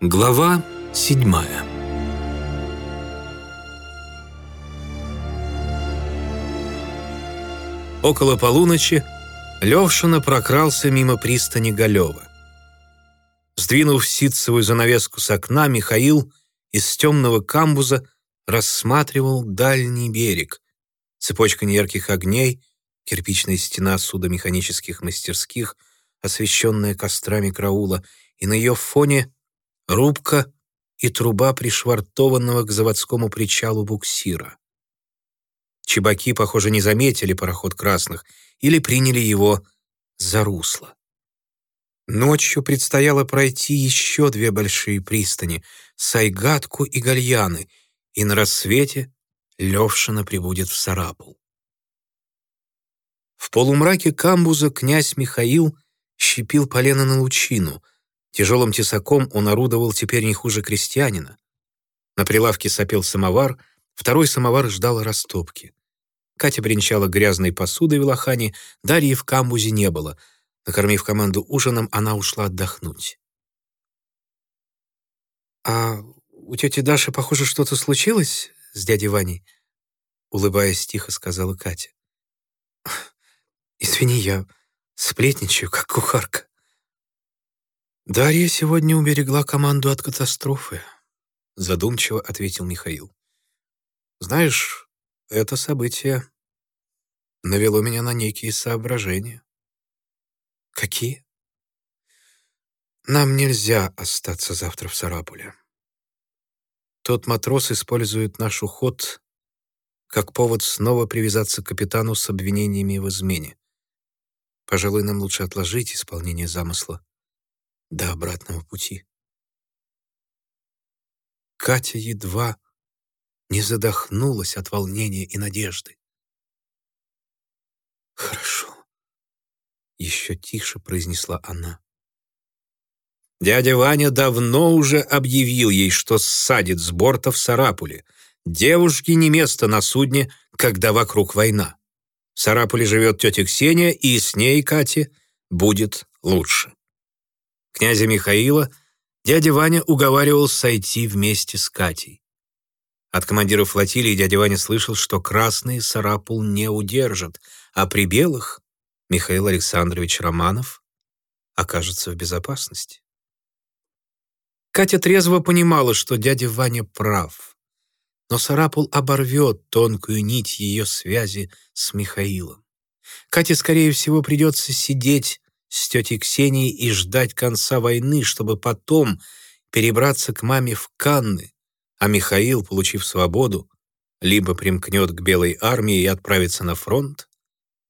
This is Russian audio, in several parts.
Глава седьмая Около полуночи Левшина прокрался мимо пристани Галева. Сдвинув ситцевую занавеску с окна, Михаил из темного камбуза рассматривал дальний берег. Цепочка неярких огней, кирпичная стена судомеханических мастерских, освещенная кострами караула, и на ее фоне рубка и труба пришвартованного к заводскому причалу буксира. Чебаки, похоже, не заметили пароход красных или приняли его за русло. Ночью предстояло пройти еще две большие пристани — Сайгатку и Гальяны, и на рассвете Левшина прибудет в Сарапул. В полумраке камбуза князь Михаил щепил полено на лучину. Тяжелым тесаком он орудовал теперь не хуже крестьянина. На прилавке сопел самовар, второй самовар ждал растопки. Катя бренчала грязной посудой в лохане, Дарьи в камбузе не было. Накормив команду ужином, она ушла отдохнуть. «А у тети Даши, похоже, что-то случилось с дядей Ваней?» Улыбаясь тихо, сказала Катя. «Извини, я сплетничаю, как кухарка». «Дарья сегодня уберегла команду от катастрофы», задумчиво ответил Михаил. «Знаешь, это событие навело меня на некие соображения. Какие? Нам нельзя остаться завтра в Сарапуле. Тот матрос использует наш уход как повод снова привязаться к капитану с обвинениями в измене. Пожалуй, нам лучше отложить исполнение замысла до обратного пути. Катя едва не задохнулась от волнения и надежды. «Хорошо», — еще тише произнесла она. Дядя Ваня давно уже объявил ей, что ссадит с борта в Сарапуле. Девушке не место на судне, когда вокруг война. В Сарапуле живет тетя Ксения, и с ней, Кате, будет лучше. Князя Михаила дядя Ваня уговаривал сойти вместе с Катей. От командира флотилии дядя Ваня слышал, что красные Сарапул не удержат, а при белых Михаил Александрович Романов окажется в безопасности. Катя трезво понимала, что дядя Ваня прав, но Сарапул оборвет тонкую нить ее связи с Михаилом. Кате, скорее всего, придется сидеть с тетей Ксенией и ждать конца войны, чтобы потом перебраться к маме в Канны, а Михаил, получив свободу, либо примкнет к Белой армии и отправится на фронт,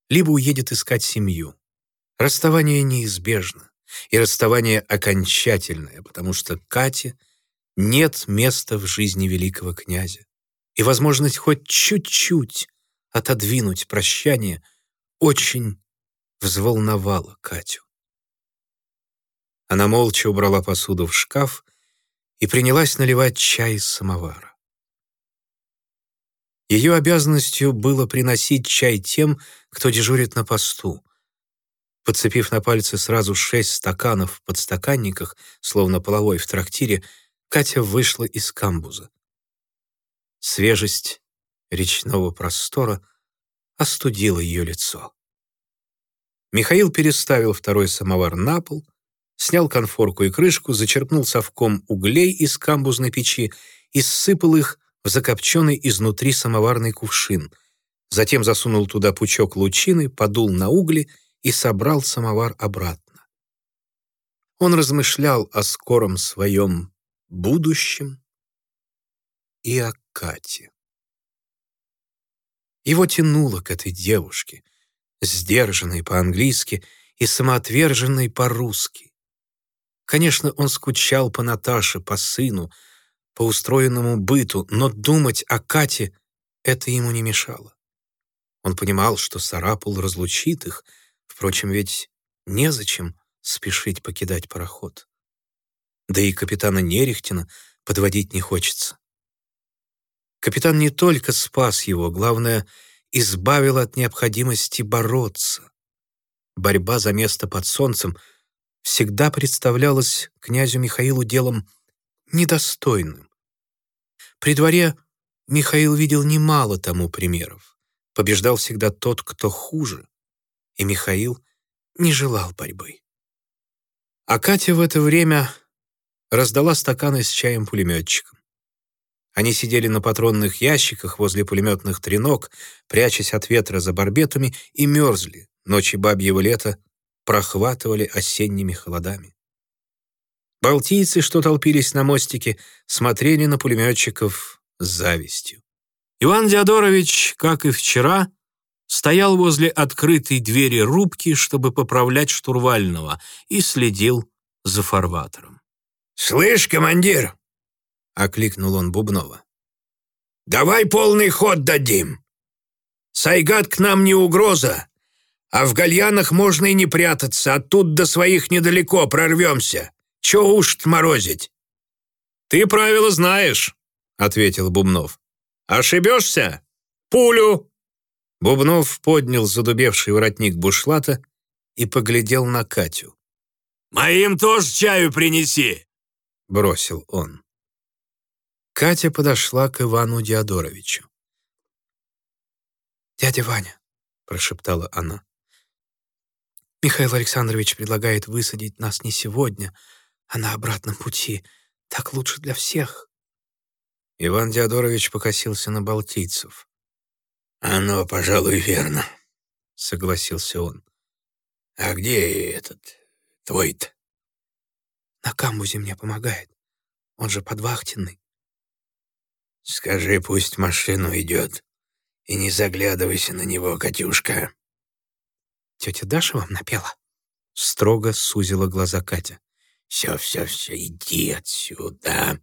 либо уедет искать семью. Расставание неизбежно, и расставание окончательное, потому что Кате нет места в жизни великого князя, и возможность хоть чуть-чуть отодвинуть прощание очень взволновала Катю. Она молча убрала посуду в шкаф и принялась наливать чай из самовара. Ее обязанностью было приносить чай тем, кто дежурит на посту. Подцепив на пальцы сразу шесть стаканов в подстаканниках, словно половой в трактире, Катя вышла из камбуза. Свежесть речного простора остудила ее лицо. Михаил переставил второй самовар на пол — снял конфорку и крышку, зачерпнул совком углей из камбузной печи и сыпал их в закопченный изнутри самоварный кувшин. Затем засунул туда пучок лучины, подул на угли и собрал самовар обратно. Он размышлял о скором своем будущем и о Кате. Его тянуло к этой девушке, сдержанной по-английски и самоотверженной по-русски. Конечно, он скучал по Наташе, по сыну, по устроенному быту, но думать о Кате это ему не мешало. Он понимал, что Сарапул разлучит их, впрочем, ведь незачем спешить покидать пароход. Да и капитана Нерехтина подводить не хочется. Капитан не только спас его, главное, избавил от необходимости бороться. Борьба за место под солнцем — всегда представлялось князю Михаилу делом недостойным. При дворе Михаил видел немало тому примеров. Побеждал всегда тот, кто хуже, и Михаил не желал борьбы. А Катя в это время раздала стаканы с чаем пулеметчикам. Они сидели на патронных ящиках возле пулеметных треног, прячась от ветра за барбетами, и мерзли. Ночи бабьего лета прохватывали осенними холодами. Балтийцы, что толпились на мостике, смотрели на пулеметчиков с завистью. Иван Диадорович, как и вчера, стоял возле открытой двери рубки, чтобы поправлять штурвального, и следил за фарватером. «Слышь, командир!» — окликнул он Бубнова. «Давай полный ход дадим. Сайгат к нам не угроза, а в гальянах можно и не прятаться, а тут до своих недалеко прорвемся. Че уж морозить?» «Ты правила знаешь», — ответил Бубнов. «Ошибешься? Пулю!» Бубнов поднял задубевший воротник бушлата и поглядел на Катю. «Моим тоже чаю принеси!» — бросил он. Катя подошла к Ивану Диадоровичу. «Дядя Ваня», — прошептала она, — «Михаил Александрович предлагает высадить нас не сегодня, а на обратном пути. Так лучше для всех». Иван Диадорович покосился на балтийцев. «Оно, пожалуй, верно», — согласился он. «А где этот твой-то?» На камбузе мне помогает. Он же подвахтенный. Скажи, пусть машину идет. И не заглядывайся на него, Катюшка. Тетя Даша вам напела? Строго сузила глаза Катя. Все, все, все, иди отсюда.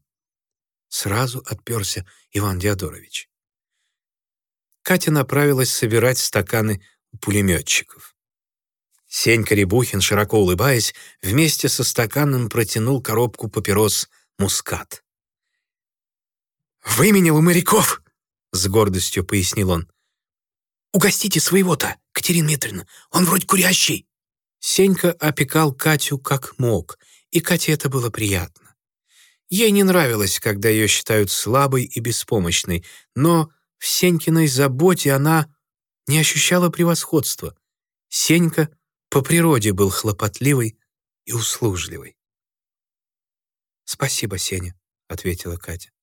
Сразу отперся Иван Диадорович. Катя направилась собирать стаканы у пулеметчиков. Сенька Рябухин, широко улыбаясь, вместе со стаканом протянул коробку папирос «Мускат». «Выменил у моряков!» — с гордостью пояснил он. «Угостите своего-то, Катерина Дмитриевна, он вроде курящий!» Сенька опекал Катю как мог, и Кате это было приятно. Ей не нравилось, когда ее считают слабой и беспомощной, но в Сенькиной заботе она не ощущала превосходства. Сенька по природе был хлопотливый и услужливый. «Спасибо, Сеня», — ответила Катя.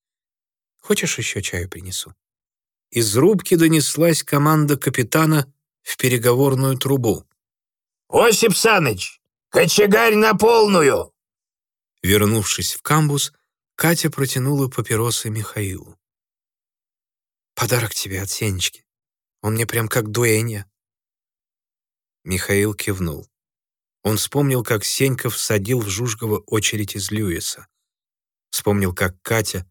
«Хочешь еще чаю принесу?» Из рубки донеслась команда капитана в переговорную трубу. «Осип Саныч, кочегарь на полную!» Вернувшись в камбус, Катя протянула папиросы Михаилу. «Подарок тебе от Сенечки. Он мне прям как дуэнья», Михаил кивнул. Он вспомнил, как Сенька всадил в Жужгова очередь из Льюиса. Вспомнил, как Катя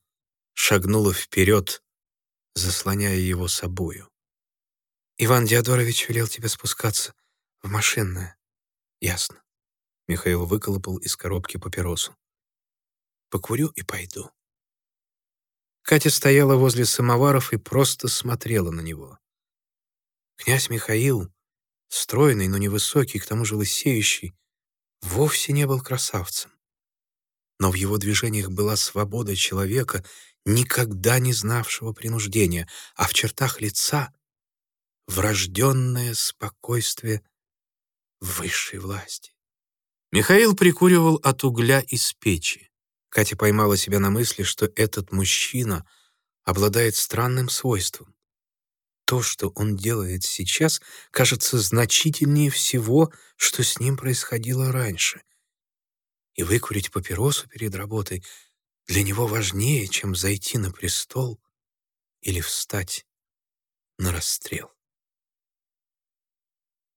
шагнула вперед, заслоняя его собою. «Иван Диадорович велел тебе спускаться в машинное». «Ясно». Михаил выколопал из коробки папиросу. «Покурю и пойду». Катя стояла возле самоваров и просто смотрела на него. Князь Михаил стройный, но невысокий, к тому же лысеющий, вовсе не был красавцем. Но в его движениях была свобода человека, никогда не знавшего принуждения, а в чертах лица — врожденное спокойствие высшей власти. Михаил прикуривал от угля из печи. Катя поймала себя на мысли, что этот мужчина обладает странным свойством то, что он делает сейчас, кажется значительнее всего, что с ним происходило раньше. И выкурить папиросу перед работой для него важнее, чем зайти на престол или встать на расстрел.